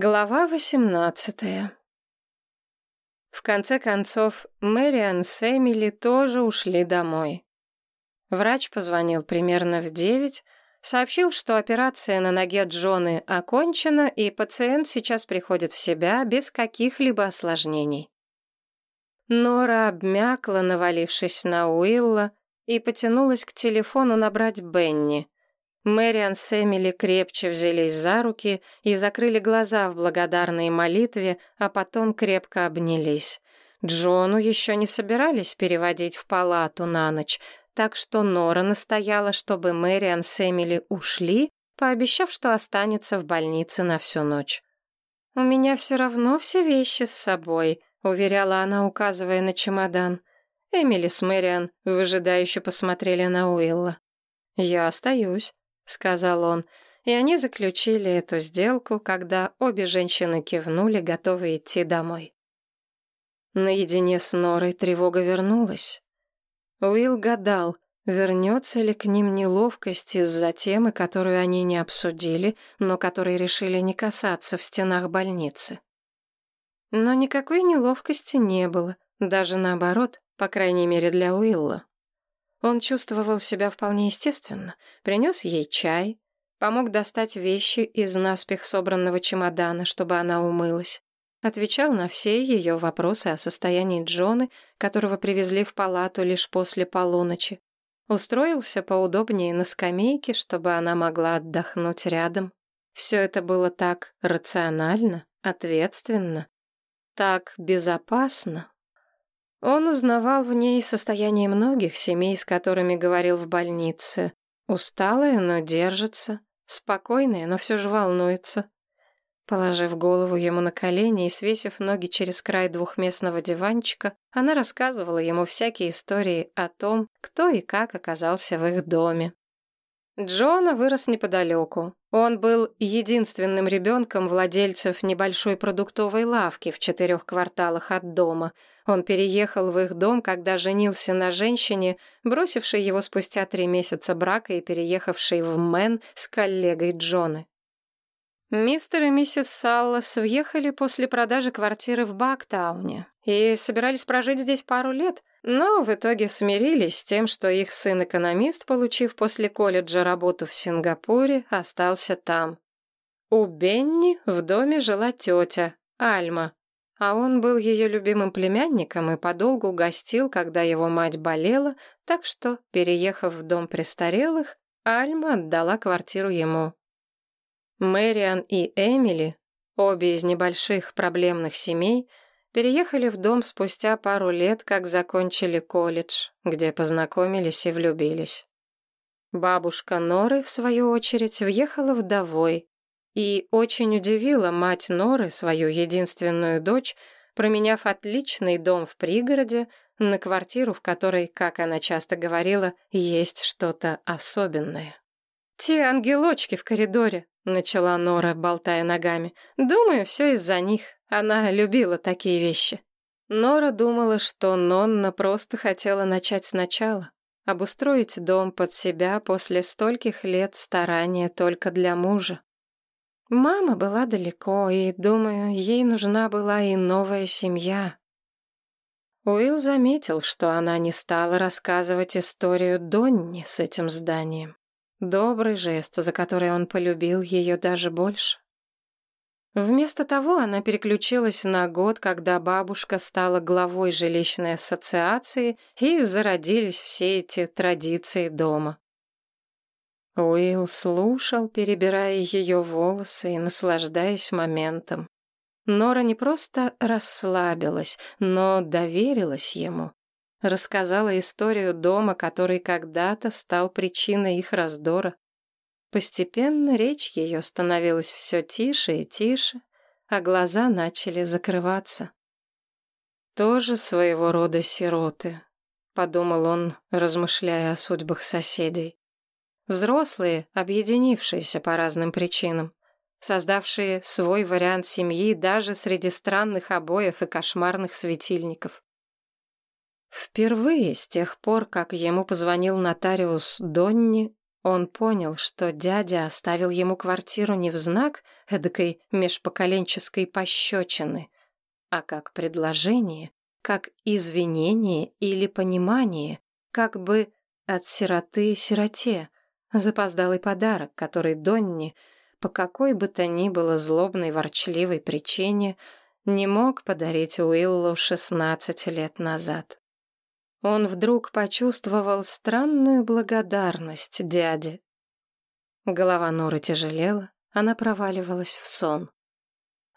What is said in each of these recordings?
Глава восемнадцатая В конце концов, Мэриан с Эмили тоже ушли домой. Врач позвонил примерно в девять, сообщил, что операция на ноге Джоны окончена, и пациент сейчас приходит в себя без каких-либо осложнений. Нора обмякла, навалившись на Уилла, и потянулась к телефону набрать Бенни — Мэриан с Эмили крепче взялись за руки и закрыли глаза в благодарной молитве, а потом крепко обнялись. Джону еще не собирались переводить в палату на ночь, так что Нора настояла, чтобы Мэриан с Эмили ушли, пообещав, что останется в больнице на всю ночь. «У меня все равно все вещи с собой», — уверяла она, указывая на чемодан. Эмили с Мэриан выжидающе посмотрели на Уилла. «Я остаюсь», сказал он, и они заключили эту сделку, когда обе женщины кивнули, готовые идти домой. Наедине с Норой тревога вернулась. Уилл гадал, вернется ли к ним неловкость из-за темы, которую они не обсудили, но которой решили не касаться в стенах больницы. Но никакой неловкости не было, даже наоборот, по крайней мере для Уилла. Он чувствовал себя вполне естественно, принес ей чай, помог достать вещи из наспех собранного чемодана, чтобы она умылась, отвечал на все ее вопросы о состоянии Джоны, которого привезли в палату лишь после полуночи, устроился поудобнее на скамейке, чтобы она могла отдохнуть рядом. Все это было так рационально, ответственно, так безопасно. Он узнавал в ней состояние многих семей, с которыми говорил в больнице. Усталая, но держится. Спокойная, но все же волнуется. Положив голову ему на колени и свесив ноги через край двухместного диванчика, она рассказывала ему всякие истории о том, кто и как оказался в их доме. Джона вырос неподалеку. Он был единственным ребенком владельцев небольшой продуктовой лавки в четырех кварталах от дома. Он переехал в их дом, когда женился на женщине, бросившей его спустя три месяца брака и переехавшей в Мэн с коллегой Джоны. Мистер и миссис Саллас въехали после продажи квартиры в Бактауне и собирались прожить здесь пару лет, но в итоге смирились с тем, что их сын-экономист, получив после колледжа работу в Сингапуре, остался там. У Бенни в доме жила тетя, Альма, а он был ее любимым племянником и подолгу гостил, когда его мать болела, так что, переехав в дом престарелых, Альма отдала квартиру ему. Мэриан и Эмили, обе из небольших проблемных семей, переехали в дом спустя пару лет, как закончили колледж, где познакомились и влюбились. Бабушка Норы, в свою очередь, въехала вдовой и очень удивила мать Норы, свою единственную дочь, променяв отличный дом в пригороде на квартиру, в которой, как она часто говорила, есть что-то особенное. «Те ангелочки в коридоре», — начала Нора, болтая ногами. «Думаю, все из-за них. Она любила такие вещи». Нора думала, что Нонна просто хотела начать сначала, обустроить дом под себя после стольких лет старания только для мужа. Мама была далеко, и, думаю, ей нужна была и новая семья. Уилл заметил, что она не стала рассказывать историю Донни с этим зданием. Добрый жест, за который он полюбил ее даже больше. Вместо того она переключилась на год, когда бабушка стала главой жилищной ассоциации, и зародились все эти традиции дома. Уилл слушал, перебирая ее волосы и наслаждаясь моментом. Нора не просто расслабилась, но доверилась ему рассказала историю дома, который когда-то стал причиной их раздора. Постепенно речь ее становилась все тише и тише, а глаза начали закрываться. «Тоже своего рода сироты», — подумал он, размышляя о судьбах соседей. Взрослые, объединившиеся по разным причинам, создавшие свой вариант семьи даже среди странных обоев и кошмарных светильников. Впервые с тех пор, как ему позвонил нотариус Донни, Он понял, что дядя оставил ему квартиру не в знак эдакой межпоколенческой пощечины, а как предложение, как извинение или понимание, как бы от сироты сироте, запоздалый подарок, который Донни, по какой бы то ни было злобной ворчливой причине, не мог подарить Уиллу шестнадцать лет назад. Он вдруг почувствовал странную благодарность дяде. Голова Норы тяжелела, она проваливалась в сон.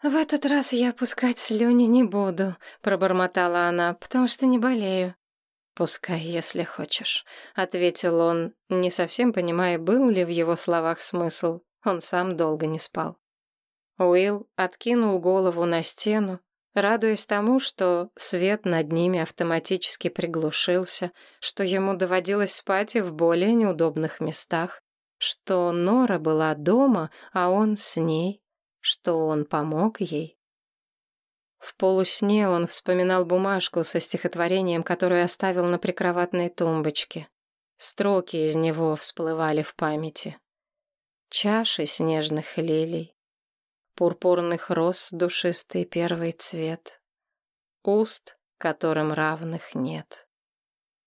«В этот раз я пускать слюни не буду», — пробормотала она, — «потому что не болею». «Пускай, если хочешь», — ответил он, не совсем понимая, был ли в его словах смысл. Он сам долго не спал. Уилл откинул голову на стену, радуясь тому, что свет над ними автоматически приглушился, что ему доводилось спать и в более неудобных местах, что Нора была дома, а он с ней, что он помог ей. В полусне он вспоминал бумажку со стихотворением, которую оставил на прикроватной тумбочке. Строки из него всплывали в памяти. Чаши снежных лилий, пурпурных роз душистый первый цвет, уст, которым равных нет.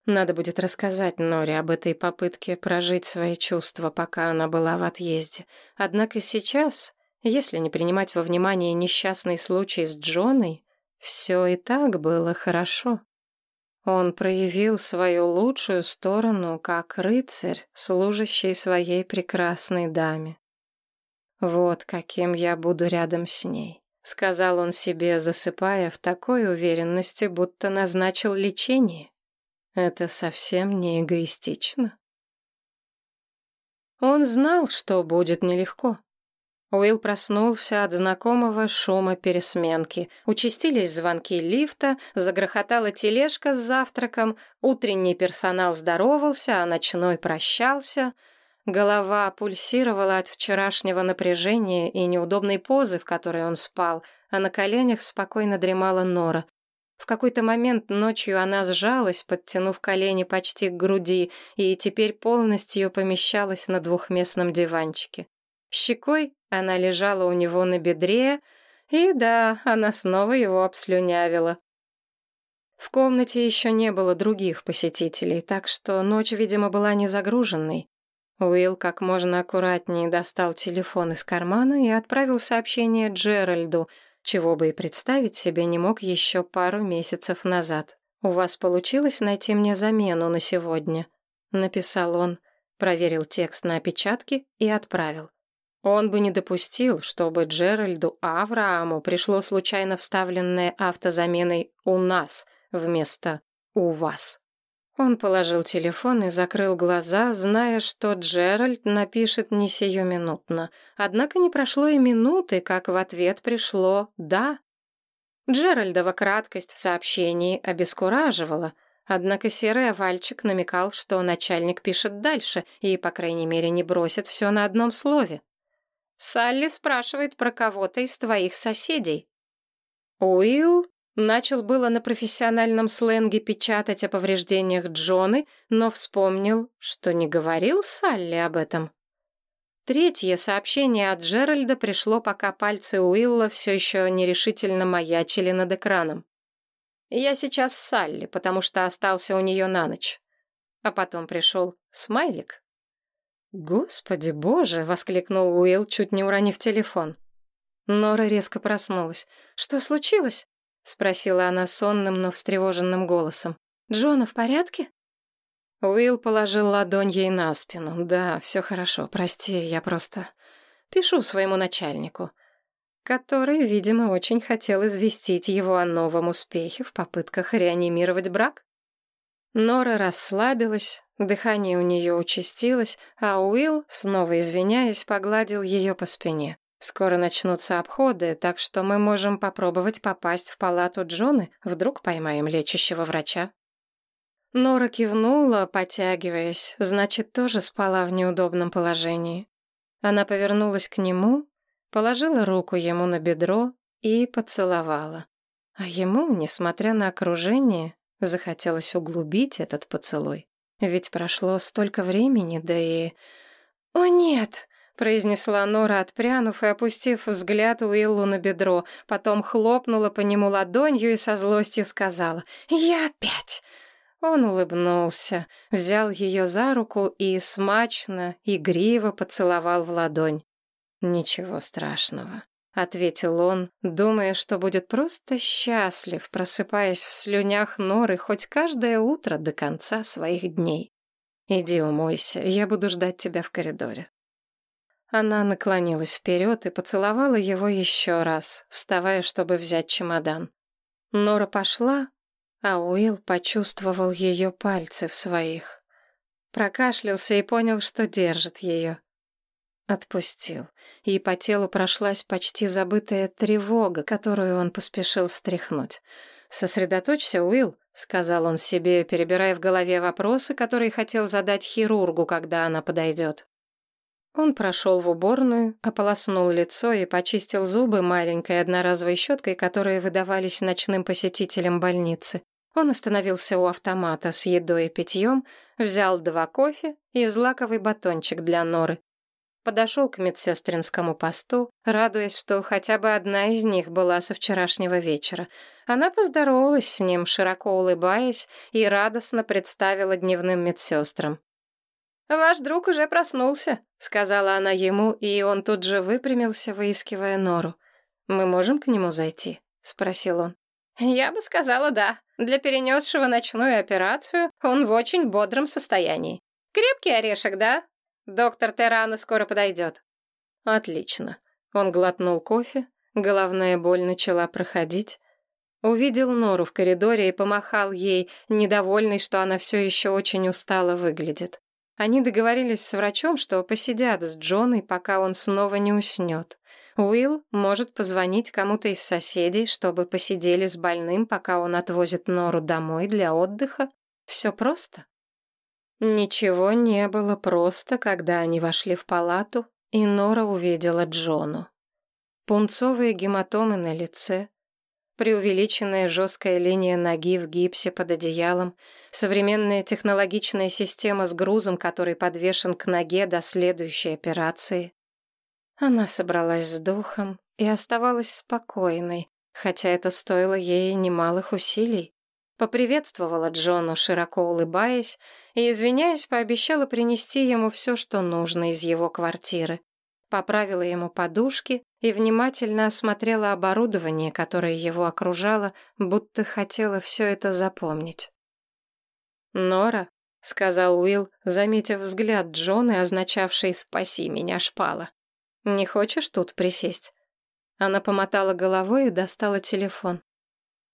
Надо будет рассказать Норе об этой попытке прожить свои чувства, пока она была в отъезде. Однако сейчас, если не принимать во внимание несчастный случай с Джоной, все и так было хорошо. Он проявил свою лучшую сторону как рыцарь, служащий своей прекрасной даме. «Вот каким я буду рядом с ней», — сказал он себе, засыпая в такой уверенности, будто назначил лечение. Это совсем не эгоистично. Он знал, что будет нелегко. Уилл проснулся от знакомого шума пересменки. Участились звонки лифта, загрохотала тележка с завтраком, утренний персонал здоровался, а ночной прощался — Голова пульсировала от вчерашнего напряжения и неудобной позы, в которой он спал, а на коленях спокойно дремала Нора. В какой-то момент ночью она сжалась, подтянув колени почти к груди, и теперь полностью помещалась на двухместном диванчике. Щекой она лежала у него на бедре, и да, она снова его обслюнявила. В комнате еще не было других посетителей, так что ночь, видимо, была не загруженной. Уилл как можно аккуратнее достал телефон из кармана и отправил сообщение Джеральду, чего бы и представить себе не мог еще пару месяцев назад. «У вас получилось найти мне замену на сегодня?» — написал он, проверил текст на опечатке и отправил. Он бы не допустил, чтобы Джеральду Аврааму пришло случайно вставленное автозаменой «у нас» вместо «у вас». Он положил телефон и закрыл глаза, зная, что Джеральд напишет не сиюминутно. Однако не прошло и минуты, как в ответ пришло «да». Джеральдова краткость в сообщении обескураживала, однако серый овальчик намекал, что начальник пишет дальше и, по крайней мере, не бросит все на одном слове. «Салли спрашивает про кого-то из твоих соседей». Уилл Начал было на профессиональном сленге печатать о повреждениях Джоны, но вспомнил, что не говорил Салли об этом. Третье сообщение от Джеральда пришло, пока пальцы Уилла все еще нерешительно маячили над экраном. «Я сейчас с Салли, потому что остался у нее на ночь». А потом пришел смайлик. «Господи боже!» — воскликнул Уилл, чуть не уронив телефон. Нора резко проснулась. «Что случилось?» — спросила она сонным, но встревоженным голосом. «Джона в порядке?» Уилл положил ладонь ей на спину. «Да, все хорошо, прости, я просто пишу своему начальнику» который, видимо, очень хотел известить его о новом успехе в попытках реанимировать брак. Нора расслабилась, дыхание у нее участилось, а Уилл, снова извиняясь, погладил ее по спине. Скоро начнутся обходы, так что мы можем попробовать попасть в палату Джоны, вдруг поймаем лечащего врача. Нора кивнула, потягиваясь, значит, тоже спала в неудобном положении. Она повернулась к нему, положила руку ему на бедро и поцеловала. А ему, несмотря на окружение, захотелось углубить этот поцелуй. Ведь прошло столько времени, да и «О, нет!» — произнесла Нора, отпрянув и опустив взгляд Уиллу на бедро, потом хлопнула по нему ладонью и со злостью сказала «Я опять!» Он улыбнулся, взял ее за руку и смачно, игриво поцеловал в ладонь. «Ничего страшного», — ответил он, думая, что будет просто счастлив, просыпаясь в слюнях норы хоть каждое утро до конца своих дней. «Иди умойся, я буду ждать тебя в коридоре». Она наклонилась вперед и поцеловала его еще раз, вставая, чтобы взять чемодан. Нора пошла, а Уилл почувствовал ее пальцы в своих. Прокашлялся и понял, что держит ее. Отпустил, и по телу прошлась почти забытая тревога, которую он поспешил стряхнуть. «Сосредоточься, Уилл», — сказал он себе, перебирая в голове вопросы, которые хотел задать хирургу, когда она подойдет. Он прошел в уборную, ополоснул лицо и почистил зубы маленькой одноразовой щеткой, которые выдавались ночным посетителям больницы. Он остановился у автомата с едой и питьем, взял два кофе и злаковый батончик для норы. Подошел к медсестринскому посту, радуясь, что хотя бы одна из них была со вчерашнего вечера. Она поздоровалась с ним, широко улыбаясь, и радостно представила дневным медсестрам. «Ваш друг уже проснулся», — сказала она ему, и он тут же выпрямился, выискивая нору. «Мы можем к нему зайти?» — спросил он. «Я бы сказала да», для перенесшего ночную операцию он в очень бодром состоянии. Крепкий орешек, да? Доктор Террано скоро подойдет. Отлично. Он глотнул кофе, головная боль начала проходить. Увидел Нору в коридоре и помахал ей, недовольный, что она все еще очень устало выглядит. Они договорились с врачом, что посидят с Джоной, пока он снова не уснет. Уилл может позвонить кому-то из соседей, чтобы посидели с больным, пока он отвозит Нору домой для отдыха. Все просто. Ничего не было просто, когда они вошли в палату, и Нора увидела Джону. Пунцовые гематомы на лице, преувеличенная жесткая линия ноги в гипсе под одеялом, современная технологичная система с грузом, который подвешен к ноге до следующей операции. Она собралась с духом и оставалась спокойной, хотя это стоило ей немалых усилий. Поприветствовала Джону, широко улыбаясь, и, извиняясь, пообещала принести ему все, что нужно из его квартиры. Поправила ему подушки и внимательно осмотрела оборудование, которое его окружало, будто хотела все это запомнить. «Нора», — сказал Уилл, заметив взгляд Джоны, означавший «спаси меня, шпала». «Не хочешь тут присесть?» Она помотала головой и достала телефон.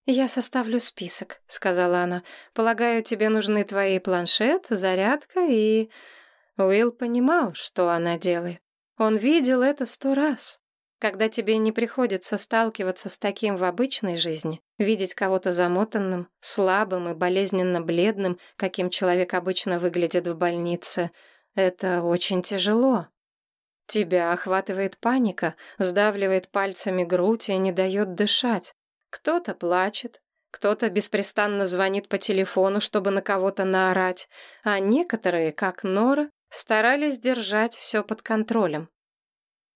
«Я составлю список», — сказала она. «Полагаю, тебе нужны твои планшет, зарядка и...» Уилл понимал, что она делает. Он видел это сто раз. Когда тебе не приходится сталкиваться с таким в обычной жизни, видеть кого-то замотанным, слабым и болезненно бледным, каким человек обычно выглядит в больнице, это очень тяжело. Тебя охватывает паника, сдавливает пальцами грудь и не дает дышать. Кто-то плачет, кто-то беспрестанно звонит по телефону, чтобы на кого-то наорать, а некоторые, как Нора, старались держать все под контролем.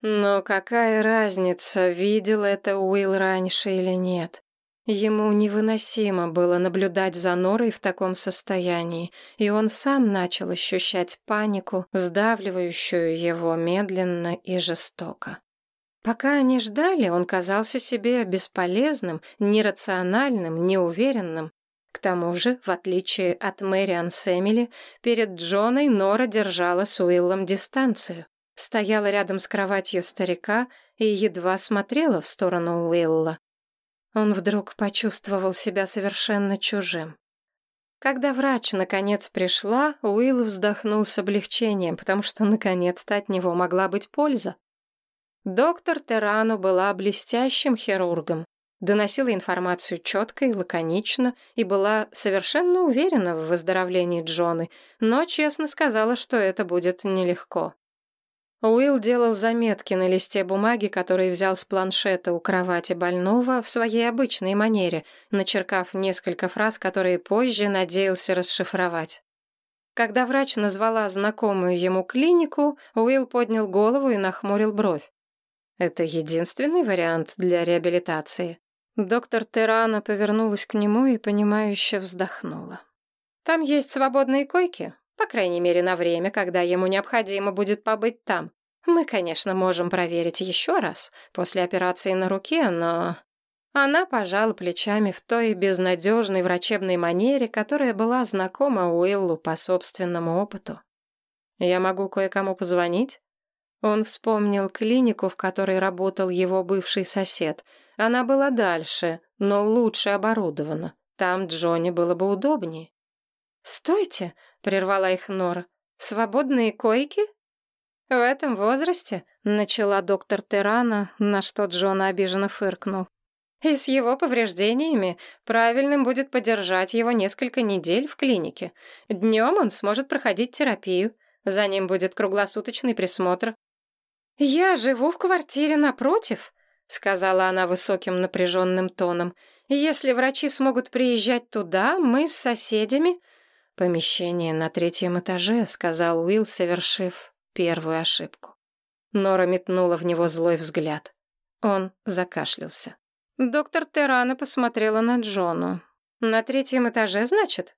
Но какая разница, видел это Уилл раньше или нет? Ему невыносимо было наблюдать за Норой в таком состоянии, и он сам начал ощущать панику, сдавливающую его медленно и жестоко. Пока они ждали, он казался себе бесполезным, нерациональным, неуверенным. К тому же, в отличие от Мэриан Сэмили, перед Джоной Нора держала с Уиллом дистанцию. Стояла рядом с кроватью старика и едва смотрела в сторону Уилла. Он вдруг почувствовал себя совершенно чужим. Когда врач наконец пришла, Уилл вздохнул с облегчением, потому что наконец-то от него могла быть польза. Доктор Террану была блестящим хирургом, доносила информацию четко и лаконично и была совершенно уверена в выздоровлении Джоны, но честно сказала, что это будет нелегко. Уилл делал заметки на листе бумаги, который взял с планшета у кровати больного в своей обычной манере, начеркав несколько фраз, которые позже надеялся расшифровать. Когда врач назвала знакомую ему клинику, Уилл поднял голову и нахмурил бровь. Это единственный вариант для реабилитации. Доктор Терана повернулась к нему и, понимающе вздохнула. «Там есть свободные койки, по крайней мере, на время, когда ему необходимо будет побыть там. Мы, конечно, можем проверить еще раз после операции на руке, но...» Она пожала плечами в той безнадежной врачебной манере, которая была знакома Уиллу по собственному опыту. «Я могу кое-кому позвонить?» Он вспомнил клинику, в которой работал его бывший сосед. Она была дальше, но лучше оборудована. Там Джонни было бы удобнее. «Стойте!» — прервала их Нора. «Свободные койки?» «В этом возрасте?» — начала доктор Терана, на что Джона обиженно фыркнул. «И с его повреждениями правильным будет подержать его несколько недель в клинике. Днем он сможет проходить терапию. За ним будет круглосуточный присмотр. «Я живу в квартире напротив», — сказала она высоким напряженным тоном. «Если врачи смогут приезжать туда, мы с соседями...» «Помещение на третьем этаже», — сказал Уилл, совершив первую ошибку. Нора метнула в него злой взгляд. Он закашлялся. Доктор Террана посмотрела на Джону. «На третьем этаже, значит?»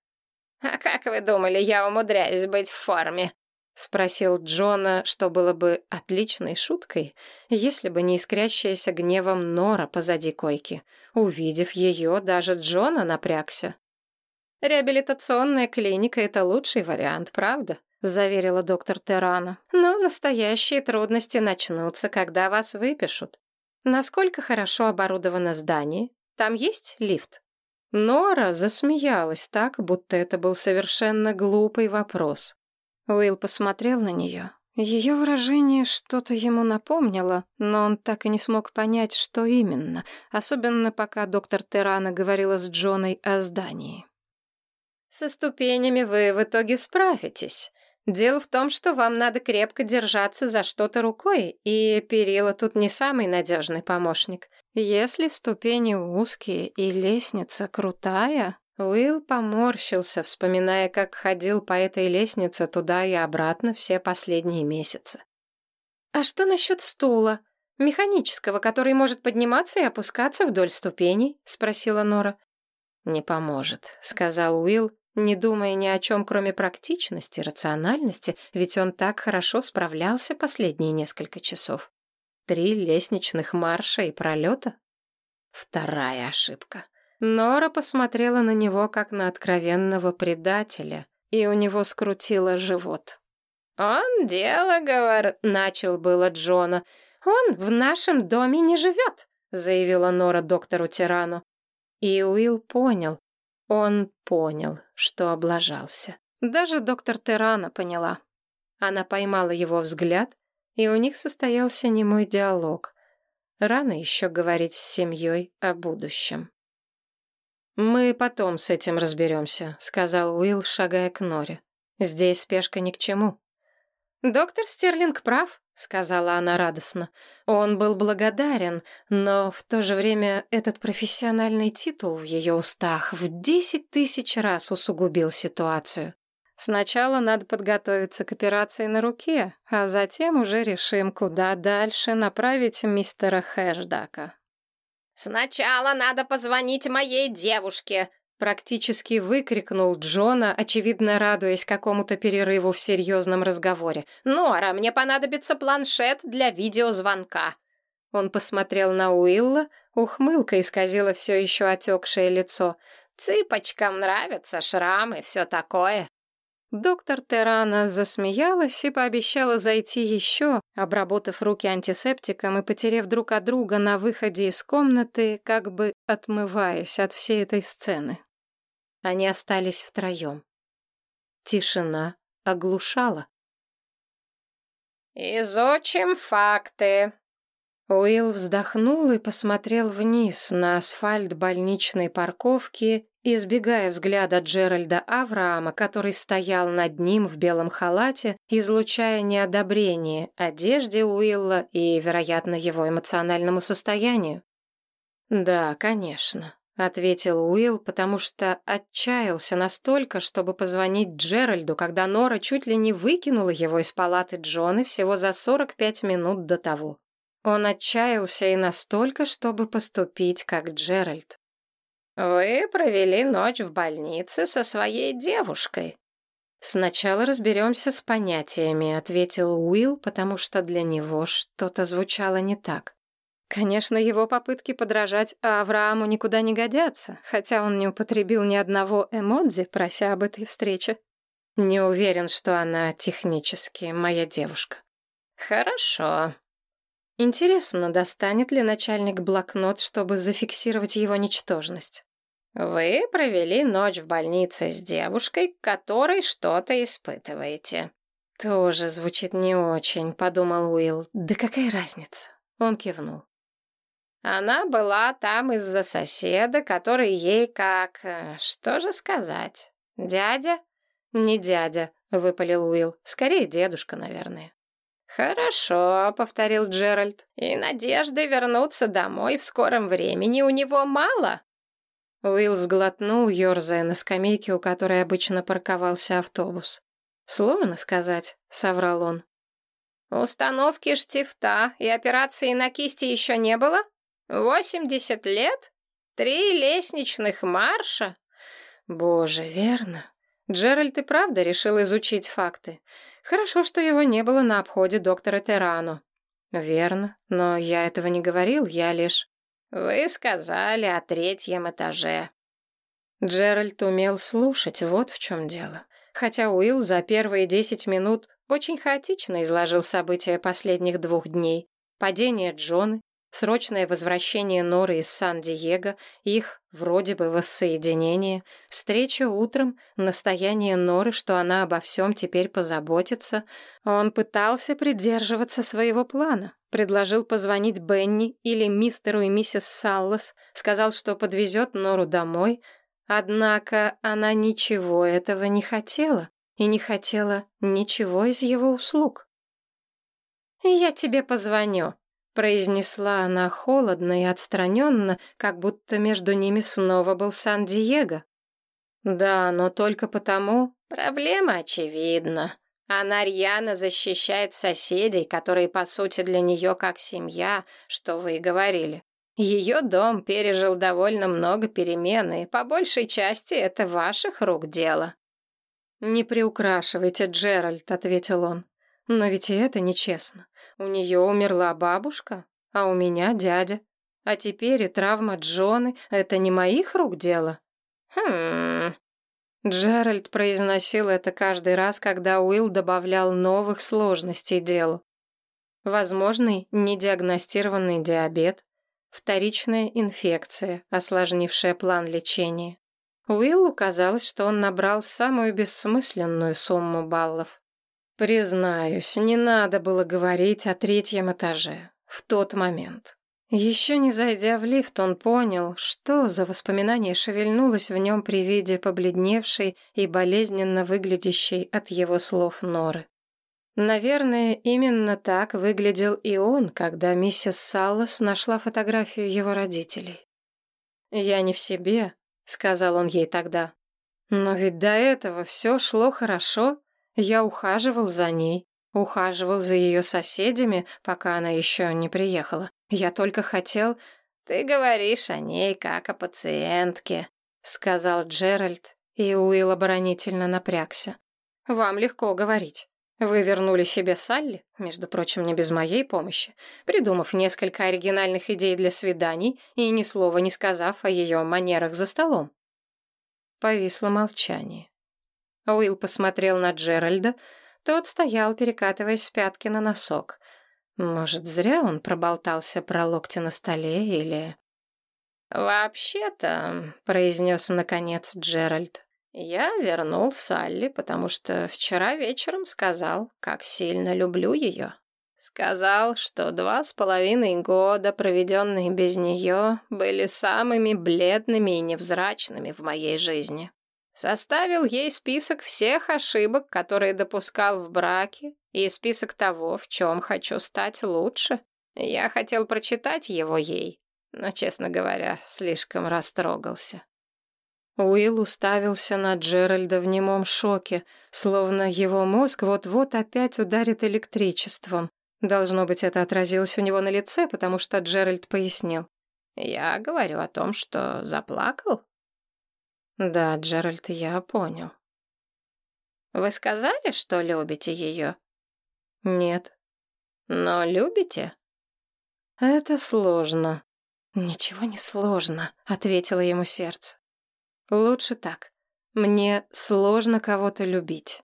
«А как вы думали, я умудряюсь быть в форме?» — спросил Джона, что было бы отличной шуткой, если бы не искрящаяся гневом Нора позади койки. Увидев ее, даже Джона напрягся. «Реабилитационная клиника — это лучший вариант, правда?» — заверила доктор Террана. «Но настоящие трудности начнутся, когда вас выпишут. Насколько хорошо оборудовано здание? Там есть лифт?» Нора засмеялась так, будто это был совершенно глупый вопрос. Уилл посмотрел на нее. Ее выражение что-то ему напомнило, но он так и не смог понять, что именно, особенно пока доктор Террана говорила с Джоной о здании. «Со ступенями вы в итоге справитесь. Дело в том, что вам надо крепко держаться за что-то рукой, и перила тут не самый надежный помощник. Если ступени узкие и лестница крутая, Уилл поморщился, вспоминая, как ходил по этой лестнице туда и обратно все последние месяцы. «А что насчет стула? Механического, который может подниматься и опускаться вдоль ступеней?» — спросила Нора. «Не поможет», — сказал Уилл, не думая ни о чем, кроме практичности, рациональности, ведь он так хорошо справлялся последние несколько часов. Три лестничных марша и пролета. Вторая ошибка. Нора посмотрела на него, как на откровенного предателя, и у него скрутило живот. «Он дело, говор...» — начал было Джона. «Он в нашем доме не живет», — заявила Нора доктору Тирану. И Уилл понял, он понял, что облажался. Даже доктор Террана поняла. Она поймала его взгляд, и у них состоялся немой диалог. Рано еще говорить с семьей о будущем. «Мы потом с этим разберемся», — сказал Уилл, шагая к Норе. «Здесь спешка ни к чему». «Доктор Стерлинг прав», — сказала она радостно. Он был благодарен, но в то же время этот профессиональный титул в ее устах в десять тысяч раз усугубил ситуацию. Сначала надо подготовиться к операции на руке, а затем уже решим, куда дальше направить мистера Хэшдака. «Сначала надо позвонить моей девушке!» Практически выкрикнул Джона, очевидно радуясь какому-то перерыву в серьезном разговоре. «Нора, мне понадобится планшет для видеозвонка!» Он посмотрел на Уилла, ухмылка исказила все еще отекшее лицо. «Цыпочкам нравятся шрамы, все такое!» Доктор Террана засмеялась и пообещала зайти еще, обработав руки антисептиком и потерев друг от друга на выходе из комнаты, как бы отмываясь от всей этой сцены. Они остались втроем. Тишина оглушала. «Изучим факты», Уилл вздохнул и посмотрел вниз на асфальт больничной парковки, избегая взгляда Джеральда Авраама, который стоял над ним в белом халате, излучая неодобрение одежде Уилла и, вероятно, его эмоциональному состоянию. Да, конечно. Ответил Уилл, потому что отчаялся настолько, чтобы позвонить Джеральду, когда Нора чуть ли не выкинула его из палаты Джоны всего за 45 минут до того. Он отчаялся и настолько, чтобы поступить как Джеральд. «Вы провели ночь в больнице со своей девушкой». «Сначала разберемся с понятиями», — ответил Уилл, потому что для него что-то звучало не так. Конечно, его попытки подражать Аврааму никуда не годятся, хотя он не употребил ни одного эмодзи, прося об этой встрече. Не уверен, что она технически моя девушка. Хорошо. Интересно, достанет ли начальник блокнот, чтобы зафиксировать его ничтожность? Вы провели ночь в больнице с девушкой, которой что-то испытываете. Тоже звучит не очень, подумал Уилл. Да какая разница? Он кивнул. Она была там из-за соседа, который ей как... Э, что же сказать? Дядя? Не дядя, выпалил Уилл. Скорее дедушка, наверное. «Хорошо», — повторил Джеральд. «И надежды вернуться домой в скором времени у него мало?» Уилл сглотнул, ерзая на скамейке, у которой обычно парковался автобус. «Сложно сказать», — соврал он. «Установки штифта и операции на кисти еще не было?» Восемьдесят лет? Три лестничных марша? Боже, верно. Джеральд и правда решил изучить факты. Хорошо, что его не было на обходе доктора Терано. Верно, но я этого не говорил, я лишь... Вы сказали о третьем этаже. Джеральд умел слушать, вот в чем дело. Хотя Уилл за первые десять минут очень хаотично изложил события последних двух дней. Падение Джоны, Срочное возвращение Норы из Сан-Диего, их, вроде бы, воссоединение, встреча утром, настояние Норы, что она обо всем теперь позаботится. Он пытался придерживаться своего плана. Предложил позвонить Бенни или мистеру и миссис Саллас, сказал, что подвезет Нору домой. Однако она ничего этого не хотела и не хотела ничего из его услуг. «Я тебе позвоню», произнесла она холодно и отстраненно, как будто между ними снова был Сан-Диего. Да, но только потому... Проблема очевидна. Она рьяно защищает соседей, которые, по сути, для нее как семья, что вы и говорили. Ее дом пережил довольно много перемен, и по большей части это ваших рук дело. «Не приукрашивайте, Джеральд», — ответил он. «Но ведь и это нечестно. У нее умерла бабушка, а у меня дядя. А теперь и травма Джоны — это не моих рук дело. Хм... Джеральд произносил это каждый раз, когда Уилл добавлял новых сложностей делу. Возможный недиагностированный диабет, вторичная инфекция, осложнившая план лечения. Уиллу казалось, что он набрал самую бессмысленную сумму баллов. Признаюсь, не надо было говорить о третьем этаже в тот момент. Еще не зайдя в лифт, он понял, что за воспоминание шевельнулось в нем при виде побледневшей и болезненно выглядящей от его слов Норы. Наверное, именно так выглядел и он, когда миссис Саллас нашла фотографию его родителей. «Я не в себе», — сказал он ей тогда. «Но ведь до этого все шло хорошо. Я ухаживал за ней, ухаживал за ее соседями, пока она еще не приехала. Я только хотел... «Ты говоришь о ней как о пациентке», — сказал Джеральд, и Уилл оборонительно напрягся. «Вам легко говорить. Вы вернули себе Салли, между прочим, не без моей помощи, придумав несколько оригинальных идей для свиданий и ни слова не сказав о ее манерах за столом». Повисло молчание. Уилл посмотрел на Джеральда. Тот стоял, перекатываясь с пятки на носок. Может, зря он проболтался про локти на столе или... «Вообще-то», — произнес наконец Джеральд, — «я вернул Салли, потому что вчера вечером сказал, как сильно люблю ее. Сказал, что два с половиной года, проведенные без нее, были самыми бледными и невзрачными в моей жизни. Составил ей список всех ошибок, которые допускал в браке, и список того, в чем хочу стать лучше. Я хотел прочитать его ей, но, честно говоря, слишком растрогался. Уилл уставился на Джеральда в немом шоке, словно его мозг вот-вот опять ударит электричеством. Должно быть, это отразилось у него на лице, потому что Джеральд пояснил. «Я говорю о том, что заплакал». «Да, Джеральд, я понял». «Вы сказали, что любите ее?» «Нет». «Но любите?» «Это сложно». «Ничего не сложно», — ответило ему сердце. «Лучше так. Мне сложно кого-то любить».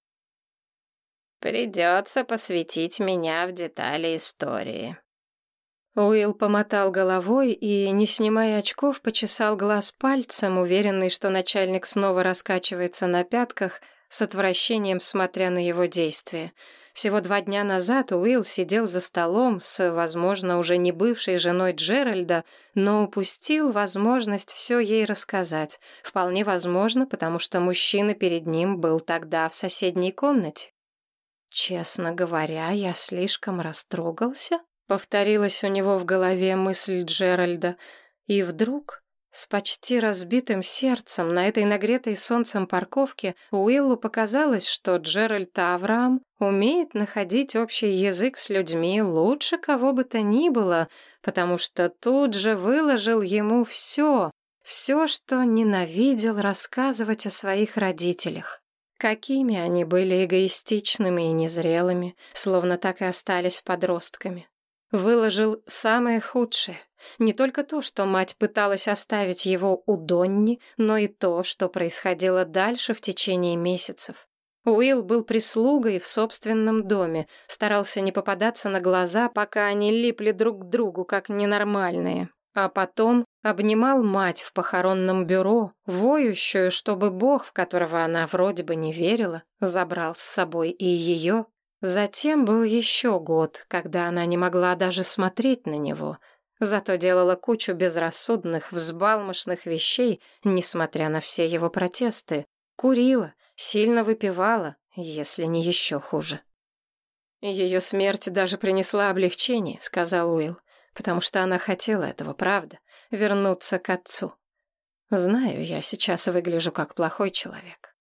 Придется посвятить меня в детали истории. Уилл помотал головой и, не снимая очков, почесал глаз пальцем, уверенный, что начальник снова раскачивается на пятках, с отвращением смотря на его действия. Всего два дня назад Уилл сидел за столом с, возможно, уже не бывшей женой Джеральда, но упустил возможность все ей рассказать. Вполне возможно, потому что мужчина перед ним был тогда в соседней комнате. «Честно говоря, я слишком растрогался», — повторилась у него в голове мысль Джеральда. И вдруг, с почти разбитым сердцем, на этой нагретой солнцем парковке, Уиллу показалось, что Джеральд Авраам умеет находить общий язык с людьми лучше кого бы то ни было, потому что тут же выложил ему все, все, что ненавидел рассказывать о своих родителях. Какими они были эгоистичными и незрелыми, словно так и остались подростками. Выложил самое худшее. Не только то, что мать пыталась оставить его у Донни, но и то, что происходило дальше в течение месяцев. Уилл был прислугой в собственном доме, старался не попадаться на глаза, пока они липли друг к другу, как ненормальные. А потом обнимал мать в похоронном бюро, воющую, чтобы Бог, в которого она вроде бы не верила, забрал с собой и ее. Затем был еще год, когда она не могла даже смотреть на него, зато делала кучу безрассудных, взбалмошных вещей, несмотря на все его протесты. Курила, сильно выпивала, если не еще хуже. «Ее смерть даже принесла облегчение», — сказал Уилл потому что она хотела этого, правда, вернуться к отцу. Знаю, я сейчас выгляжу как плохой человек.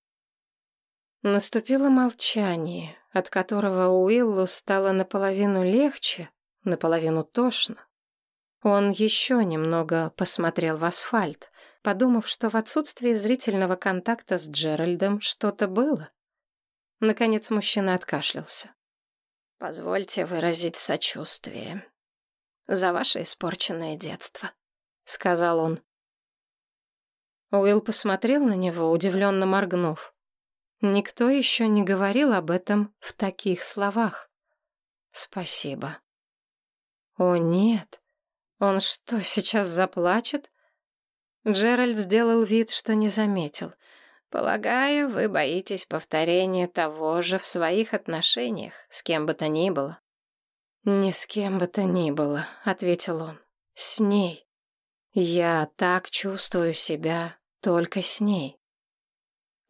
Наступило молчание, от которого Уиллу стало наполовину легче, наполовину тошно. Он еще немного посмотрел в асфальт, подумав, что в отсутствии зрительного контакта с Джеральдом что-то было. Наконец мужчина откашлялся. «Позвольте выразить сочувствие за ваше испорченное детство», — сказал он. Уилл посмотрел на него, удивленно моргнув. Никто еще не говорил об этом в таких словах. «Спасибо». «О, нет! Он что, сейчас заплачет?» Джеральд сделал вид, что не заметил. «Полагаю, вы боитесь повторения того же в своих отношениях, с кем бы то ни было. «Ни с кем бы то ни было», — ответил он. «С ней. Я так чувствую себя только с ней».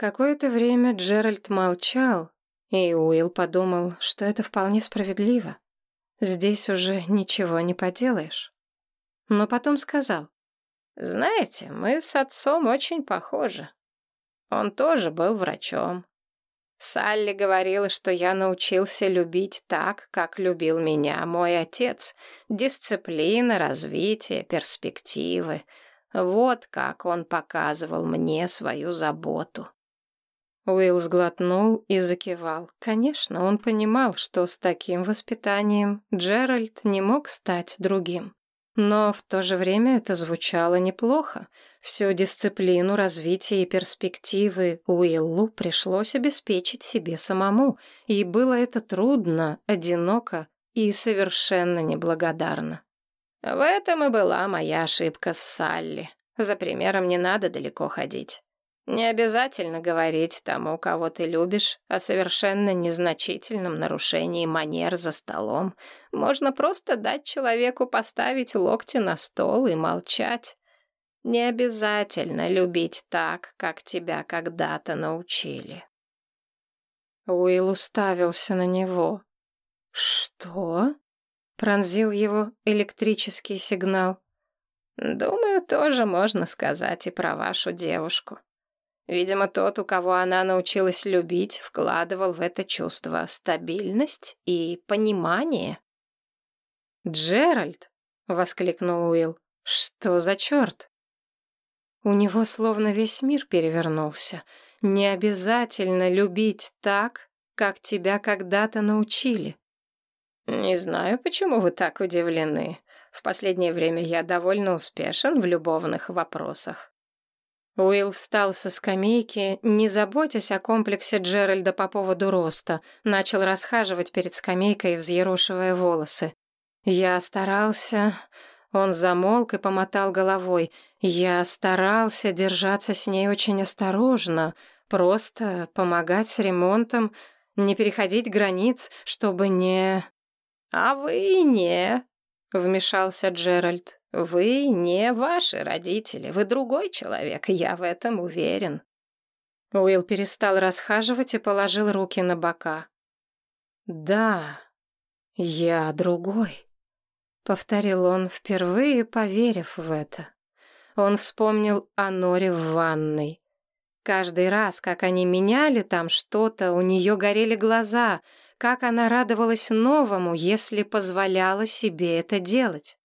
Какое-то время Джеральд молчал, и Уилл подумал, что это вполне справедливо. Здесь уже ничего не поделаешь. Но потом сказал, «Знаете, мы с отцом очень похожи. Он тоже был врачом. Салли говорила, что я научился любить так, как любил меня мой отец. Дисциплина, развитие, перспективы. Вот как он показывал мне свою заботу. Уилл сглотнул и закивал. Конечно, он понимал, что с таким воспитанием Джеральд не мог стать другим. Но в то же время это звучало неплохо. Всю дисциплину, развитие и перспективы Уиллу пришлось обеспечить себе самому, и было это трудно, одиноко и совершенно неблагодарно. В этом и была моя ошибка с Салли. За примером не надо далеко ходить. Не обязательно говорить тому, кого ты любишь, о совершенно незначительном нарушении манер за столом. Можно просто дать человеку поставить локти на стол и молчать. Не обязательно любить так, как тебя когда-то научили. Уилл уставился на него. «Что?» — пронзил его электрический сигнал. Думаю, тоже можно сказать и про вашу девушку. Видимо, тот, у кого она научилась любить, вкладывал в это чувство стабильность и понимание. «Джеральд!» — воскликнул Уилл. «Что за черт?» У него словно весь мир перевернулся. Не обязательно любить так, как тебя когда-то научили. Не знаю, почему вы так удивлены. В последнее время я довольно успешен в любовных вопросах. Уилл встал со скамейки, не заботясь о комплексе Джеральда по поводу роста, начал расхаживать перед скамейкой, взъерошивая волосы. Я старался... Он замолк и помотал головой. Я старался держаться с ней очень осторожно, просто помогать с ремонтом, не переходить границ, чтобы не... «А вы не...» — вмешался Джеральд. «Вы не ваши родители, вы другой человек, я в этом уверен». Уилл перестал расхаживать и положил руки на бока. «Да, я другой», — повторил он, впервые поверив в это. Он вспомнил о Норе в ванной. Каждый раз, как они меняли там что-то, у нее горели глаза, как она радовалась новому, если позволяла себе это делать.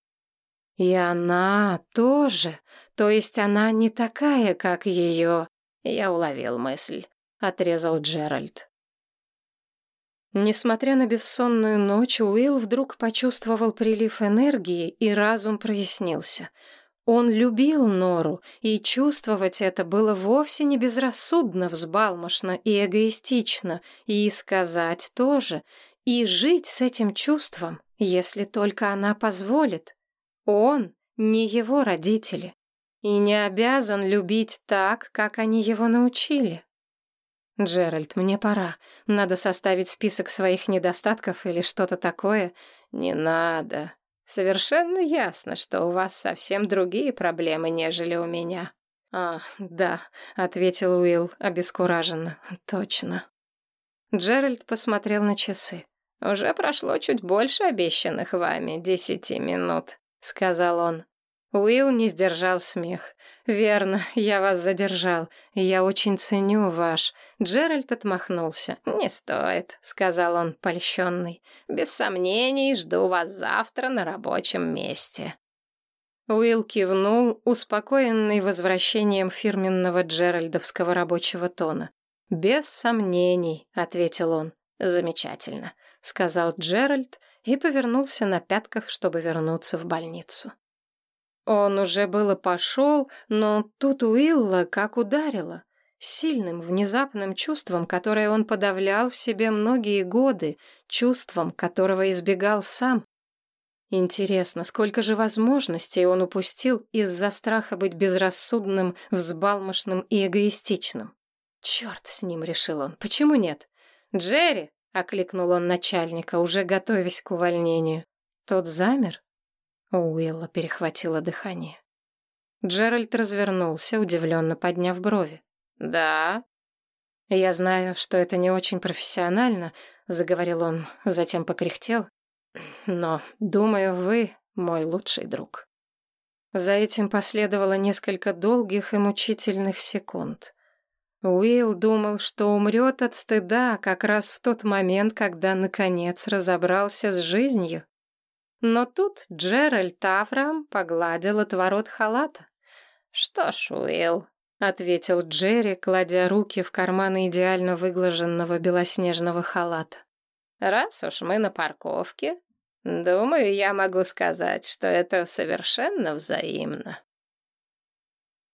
И она тоже. То есть она не такая, как ее. Я уловил мысль. Отрезал Джеральд. Несмотря на бессонную ночь, Уилл вдруг почувствовал прилив энергии, и разум прояснился. Он любил Нору, и чувствовать это было вовсе не безрассудно, взбалмошно и эгоистично, и сказать тоже, и жить с этим чувством, если только она позволит. Он не его родители и не обязан любить так, как они его научили. «Джеральд, мне пора. Надо составить список своих недостатков или что-то такое». «Не надо. Совершенно ясно, что у вас совсем другие проблемы, нежели у меня». «А, да», — ответил Уилл обескураженно. «Точно». Джеральд посмотрел на часы. «Уже прошло чуть больше обещанных вами десяти минут» сказал он. Уилл не сдержал смех. «Верно, я вас задержал. Я очень ценю ваш...» Джеральд отмахнулся. «Не стоит», — сказал он, польщенный. «Без сомнений, жду вас завтра на рабочем месте». Уилл кивнул, успокоенный возвращением фирменного джеральдовского рабочего тона. «Без сомнений», — ответил он. «Замечательно», — сказал Джеральд и повернулся на пятках, чтобы вернуться в больницу. Он уже было пошел, но тут Уилла как ударило. Сильным, внезапным чувством, которое он подавлял в себе многие годы, чувством, которого избегал сам. Интересно, сколько же возможностей он упустил из-за страха быть безрассудным, взбалмошным и эгоистичным. Черт с ним, решил он, почему нет? Джерри, — окликнул он начальника, уже готовясь к увольнению. Тот замер. У Уилла перехватило дыхание. Джеральд развернулся, удивленно подняв брови. «Да?» «Я знаю, что это не очень профессионально», — заговорил он, затем покряхтел. «Но, думаю, вы мой лучший друг». За этим последовало несколько долгих и мучительных секунд. Уилл думал, что умрет от стыда как раз в тот момент, когда, наконец, разобрался с жизнью. Но тут Джеральд Авраам погладил отворот халата. «Что ж, Уилл», — ответил Джерри, кладя руки в карманы идеально выглаженного белоснежного халата. «Раз уж мы на парковке, думаю, я могу сказать, что это совершенно взаимно».